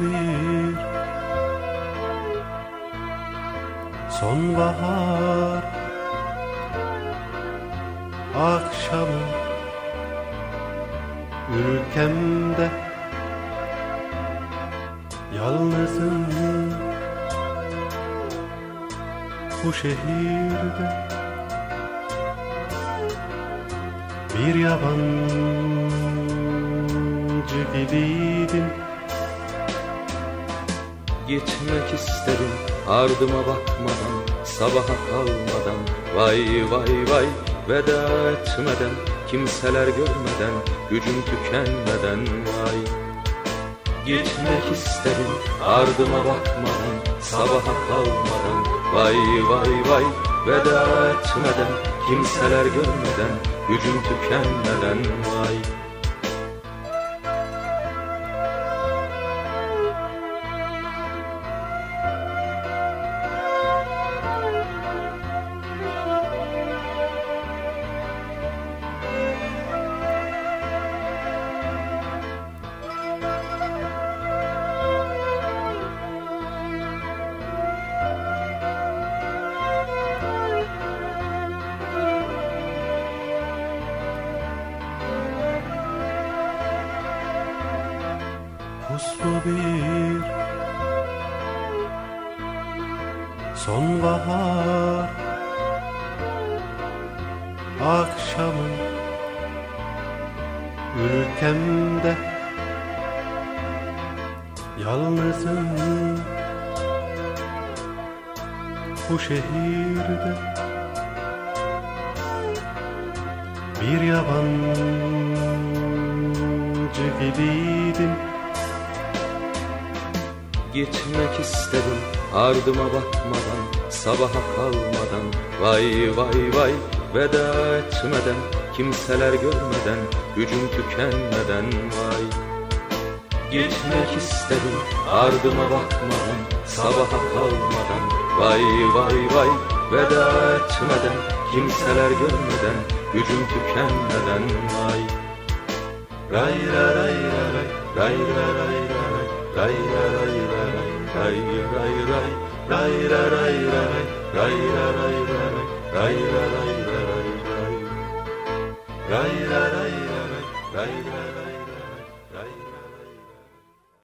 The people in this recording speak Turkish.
bir. Sonbahar akşamı ülkemde. Yalnızım bu şehirde. Bir yabancı gibiydim Gitmek istedim ardıma bakmadan Sabaha kalmadan. Vay vay vay Veda etmeden Kimseler görmeden Gücüm tükenmeden. Vay. Gitmek istedim ardıma bakmadan Sabaha kalmadan. Vay vay vay Veda etmeden Kimseler görmeden Gücüm tükenmeden. Vay Puslu bir sonbahar. Akşamı ülkemde yalnızım. Bu şehirde bir yabancı gibiydim Gitmek istedim. Ardıma bakmadan Sabaha kalmadan. Vay vay vay Veda etmeden Kimseler görmeden Gücüm tükenmeden. Vay. Gitmek istedim ardıma bakmadan Sabaha kalmadan. Vay vay vay Veda etmeden Kimseler görmeden Gücüm tükenmeden. Vay. Ray ray ray ray ray ray ray ray Rai, rai, rai, rai, rai, rai.